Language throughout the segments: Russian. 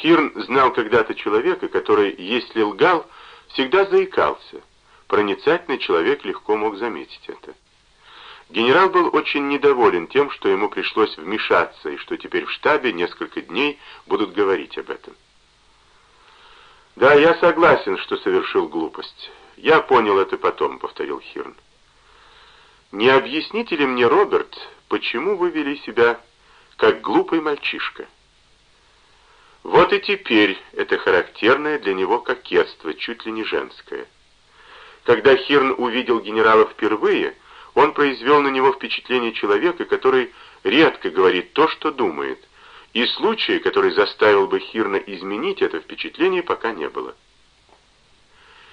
Хирн знал когда-то человека, который, если лгал, всегда заикался. Проницательный человек легко мог заметить это. Генерал был очень недоволен тем, что ему пришлось вмешаться, и что теперь в штабе несколько дней будут говорить об этом. «Да, я согласен, что совершил глупость. Я понял это потом», — повторил Хирн. «Не объясните ли мне, Роберт, почему вы вели себя как глупый мальчишка?» Вот и теперь это характерное для него кокетство, чуть ли не женское. Когда Хирн увидел генерала впервые, он произвел на него впечатление человека, который редко говорит то, что думает, и случая, который заставил бы Хирна изменить это впечатление, пока не было.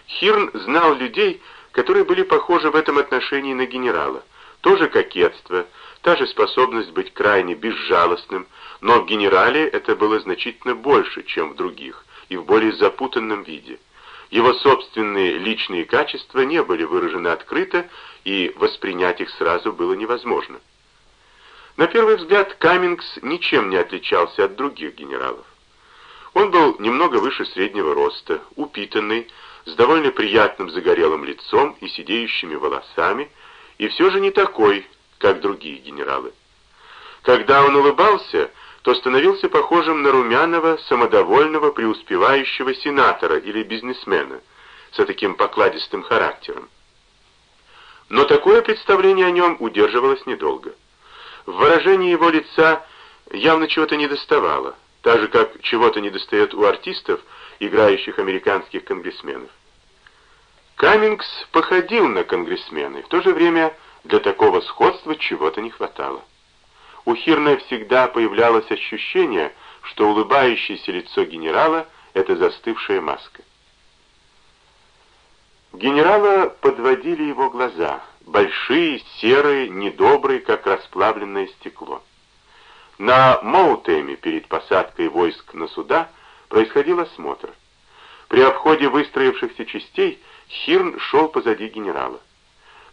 Хирн знал людей, которые были похожи в этом отношении на генерала. Тоже кокетство, та же способность быть крайне безжалостным, но в генерале это было значительно больше, чем в других, и в более запутанном виде. Его собственные личные качества не были выражены открыто, и воспринять их сразу было невозможно. На первый взгляд Каммингс ничем не отличался от других генералов. Он был немного выше среднего роста, упитанный, с довольно приятным загорелым лицом и сидеющими волосами, и все же не такой, как другие генералы. Когда он улыбался, то становился похожим на румяного, самодовольного, преуспевающего сенатора или бизнесмена с таким покладистым характером. Но такое представление о нем удерживалось недолго. В выражении его лица явно чего-то недоставало, так же, как чего-то недостает у артистов, играющих американских конгрессменов. Каммингс походил на конгрессмена, и в то же время для такого сходства чего-то не хватало. У Хирна всегда появлялось ощущение, что улыбающееся лицо генерала — это застывшая маска. Генерала подводили его глаза, большие, серые, недобрые, как расплавленное стекло. На Моутеме перед посадкой войск на суда происходил осмотр. При обходе выстроившихся частей Хирн шел позади генерала.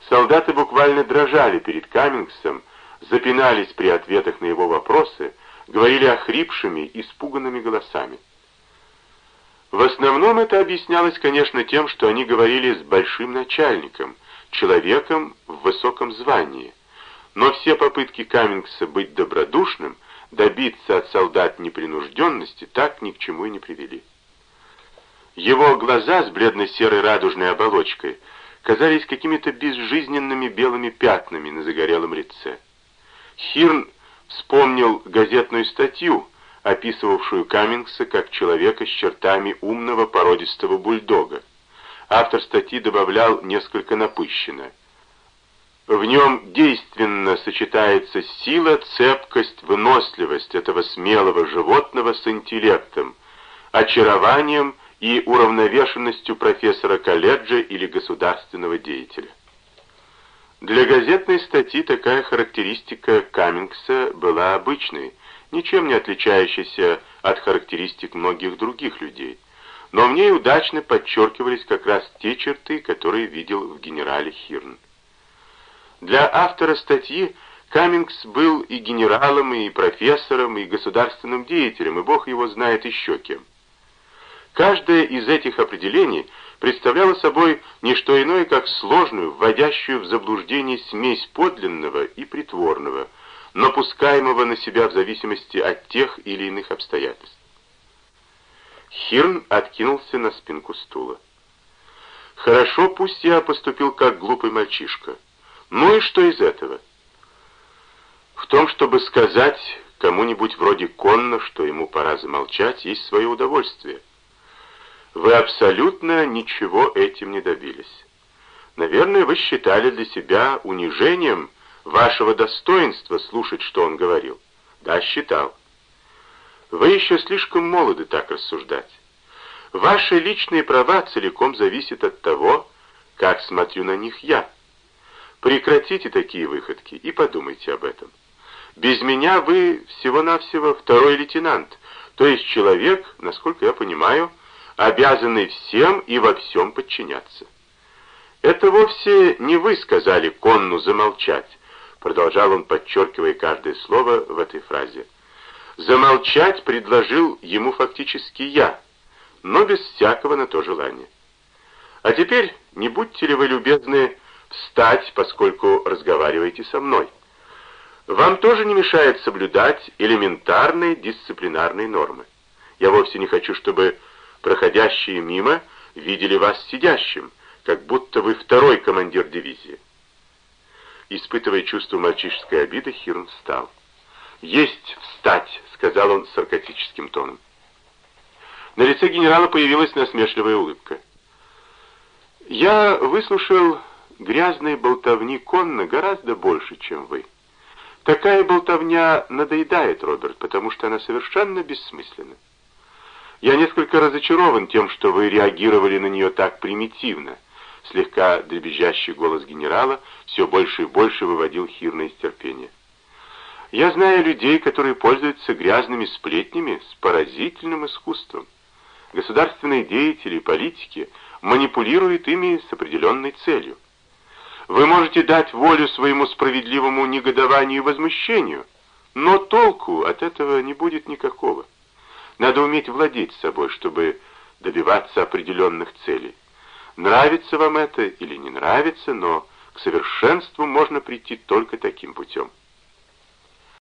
Солдаты буквально дрожали перед Каммингсом, запинались при ответах на его вопросы, говорили охрипшими, испуганными голосами. В основном это объяснялось, конечно, тем, что они говорили с большим начальником, человеком в высоком звании. Но все попытки Каммингса быть добродушным, добиться от солдат непринужденности, так ни к чему и не привели. Его глаза с бледно-серой радужной оболочкой казались какими-то безжизненными белыми пятнами на загорелом лице. Хирн вспомнил газетную статью, описывавшую Каммингса как человека с чертами умного породистого бульдога. Автор статьи добавлял несколько напыщенно. В нем действенно сочетается сила, цепкость, выносливость этого смелого животного с интеллектом, очарованием и уравновешенностью профессора колледжа или государственного деятеля. Для газетной статьи такая характеристика Каммингса была обычной, ничем не отличающейся от характеристик многих других людей. Но в ней удачно подчеркивались как раз те черты, которые видел в генерале Хирн. Для автора статьи Каммингс был и генералом, и профессором, и государственным деятелем, и бог его знает еще кем. Каждое из этих определений – представляла собой не что иное, как сложную, вводящую в заблуждение смесь подлинного и притворного, напускаемого на себя в зависимости от тех или иных обстоятельств. Хирн откинулся на спинку стула. «Хорошо, пусть я поступил как глупый мальчишка. Ну и что из этого?» «В том, чтобы сказать кому-нибудь вроде Конна, что ему пора замолчать, есть свое удовольствие». Вы абсолютно ничего этим не добились. Наверное, вы считали для себя унижением вашего достоинства слушать, что он говорил. Да, считал. Вы еще слишком молоды так рассуждать. Ваши личные права целиком зависят от того, как смотрю на них я. Прекратите такие выходки и подумайте об этом. Без меня вы всего-навсего второй лейтенант, то есть человек, насколько я понимаю, обязаны всем и во всем подчиняться. Это вовсе не вы сказали Конну замолчать, продолжал он, подчеркивая каждое слово в этой фразе. Замолчать предложил ему фактически я, но без всякого на то желания. А теперь не будьте ли вы любезны встать, поскольку разговариваете со мной. Вам тоже не мешает соблюдать элементарные дисциплинарные нормы. Я вовсе не хочу, чтобы проходящие мимо видели вас сидящим, как будто вы второй командир дивизии. Испытывая чувство мальчишеской обиды, Хирн встал. «Есть встать!» — сказал он саркастическим тоном. На лице генерала появилась насмешливая улыбка. «Я выслушал грязной болтовни Конна гораздо больше, чем вы. Такая болтовня надоедает, Роберт, потому что она совершенно бессмысленна. Я несколько разочарован тем, что вы реагировали на нее так примитивно. Слегка дребезжащий голос генерала все больше и больше выводил Хирна из терпения. Я знаю людей, которые пользуются грязными сплетнями с поразительным искусством. Государственные деятели, политики манипулируют ими с определенной целью. Вы можете дать волю своему справедливому негодованию и возмущению, но толку от этого не будет никакого. Надо уметь владеть собой, чтобы добиваться определенных целей. Нравится вам это или не нравится, но к совершенству можно прийти только таким путем.